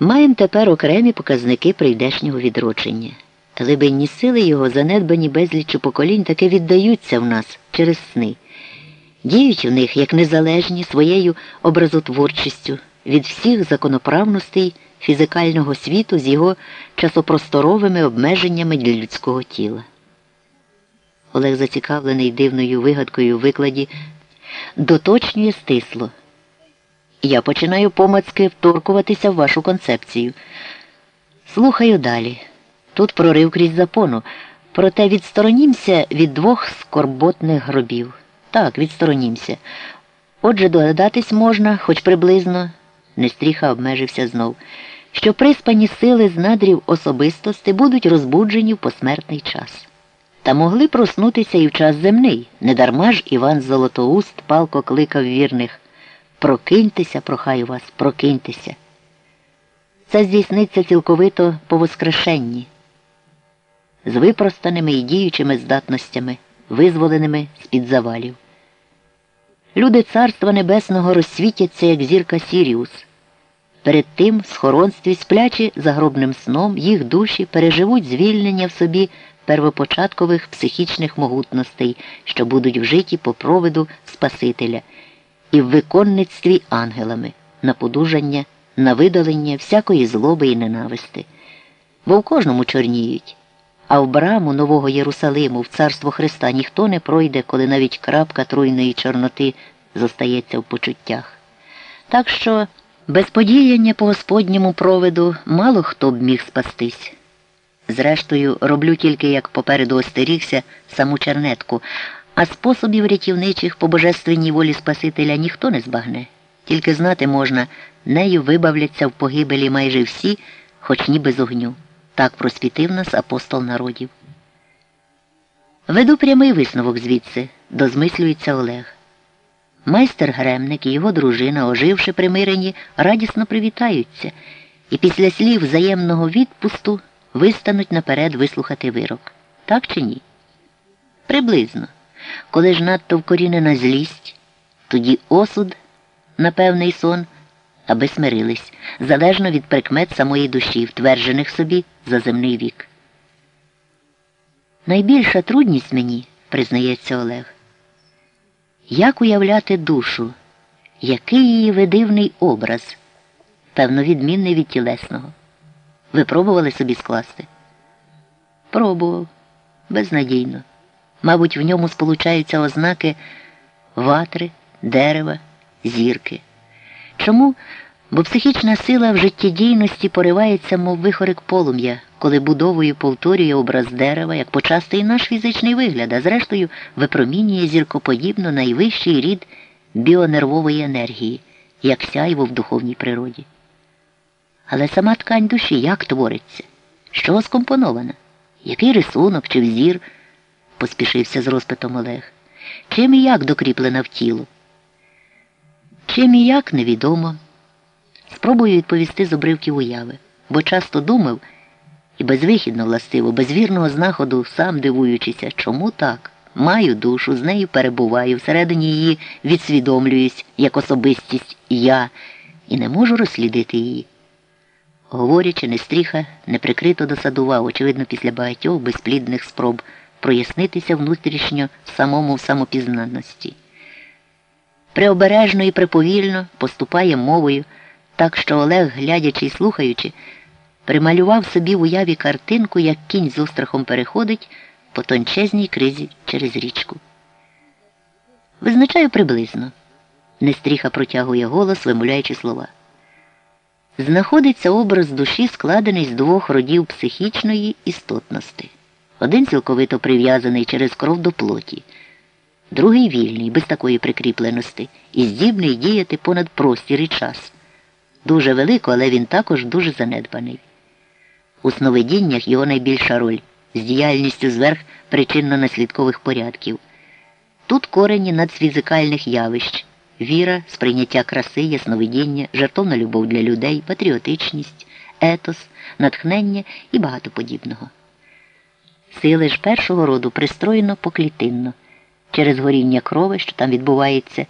Маємо тепер окремі показники прийдешнього відродження. Глибинні сили його, занедбані безліччю поколінь, таки віддаються в нас через сни, діють в них як незалежні своєю образотворчістю від всіх законоправностей фізикального світу з його часопросторовими обмеженнями для людського тіла. Олег, зацікавлений дивною вигадкою у викладі, доточнює стисло. Я починаю помацки вторкуватися в вашу концепцію. Слухаю далі. Тут прорив крізь запону, проте відсторонімся від двох скорботних гробів. Так, відсторонімся. Отже, догадатись можна, хоч приблизно, Нестріха обмежився знов, що приспані сили з надрів особистості будуть розбуджені в посмертний час. Та могли проснутися і в час земний. Недарма ж Іван Золотоуст палко кликав вірних. Прокиньтеся, прохаю вас, прокиньтеся. Це здійсниться цілковито по воскрешенні, з випростаними і діючими здатностями, визволеними з-під завалів. Люди Царства Небесного розсвітяться, як зірка Сіріус. Перед тим, в схоронстві сплячі загробним сном, їх душі переживуть звільнення в собі первопочаткових психічних могутностей, що будуть вжиті по провиду Спасителя і в виконництві ангелами, на подужання, на видалення всякої злоби і ненависти. Бо в кожному чорніють, а в браму Нового Єрусалиму, в царство Христа ніхто не пройде, коли навіть крапка труйної чорноти зостається в почуттях. Так що без подіяння по Господньому провиду мало хто б міг спастись. Зрештою, роблю тільки, як попереду остерігся, саму чернетку, а способів рятівничих по божественній волі Спасителя ніхто не збагне. Тільки знати можна, нею вибавляться в погибелі майже всі, хоч ніби з огню. Так просвітив нас апостол народів. Веду прямий висновок звідси, дозмислюється Олег. Майстер Гремник і його дружина, оживши примирені, радісно привітаються і після слів взаємного відпусту вистануть наперед вислухати вирок. Так чи ні? Приблизно. Коли ж надто вкорінена злість, тоді осуд на певний сон, аби смирились, залежно від прикмет самої душі, втверджених собі за земний вік. Найбільша трудність мені, признається Олег, як уявляти душу, який її видивний образ, певно, відмінний від тілесного. Ви пробували собі скласти? Пробував безнадійно. Мабуть, в ньому сполучаються ознаки ватри, дерева, зірки. Чому? Бо психічна сила в життєдійності поривається, мов вихорик полум'я, коли будовою повторює образ дерева, як почасти і наш фізичний вигляд, а зрештою випромінює зіркоподібно найвищий рід біонервової енергії, як сяйво в духовній природі. Але сама ткань душі як твориться? Що скомпонована? Який рисунок чи взір? Поспішився з розпитом Олег. Чим і як докріплена в тіло? Чим і як невідомо. Спробую відповісти з обривків уяви, бо часто думав і безвихідно властиво, без вірного знаходу, сам дивуючися, чому так? Маю душу, з нею перебуваю, всередині її відсвідомлююсь як особистість я і не можу розслідити її. Говорячи, Нестріха неприкрито досадував, очевидно, після багатьох безплідних спроб прояснитися внутрішньо самому в самопізнаності. Преобережно і приповільно поступає мовою, так що Олег, глядячи і слухаючи, прималював собі в уяві картинку, як кінь з острахом переходить по тончезній кризі через річку. Визначаю приблизно. Нестріха протягує голос, вимовляючи слова. Знаходиться образ душі, складений з двох родів психічної істотності. Один цілковито прив'язаний через кров до плоті, другий вільний, без такої прикріпленості, і здібний діяти понад простір і час. Дуже велико, але він також дуже занедбаний. У сновидіннях його найбільша роль з діяльністю зверх причинно-наслідкових порядків. Тут корені надцфізикальних явищ, віра, сприйняття краси, ясновидіння, жертовна любов для людей, патріотичність, етос, натхнення і багато подібного. Сили ж першого роду пристроєно поклітинно, через горіння крови, що там відбувається,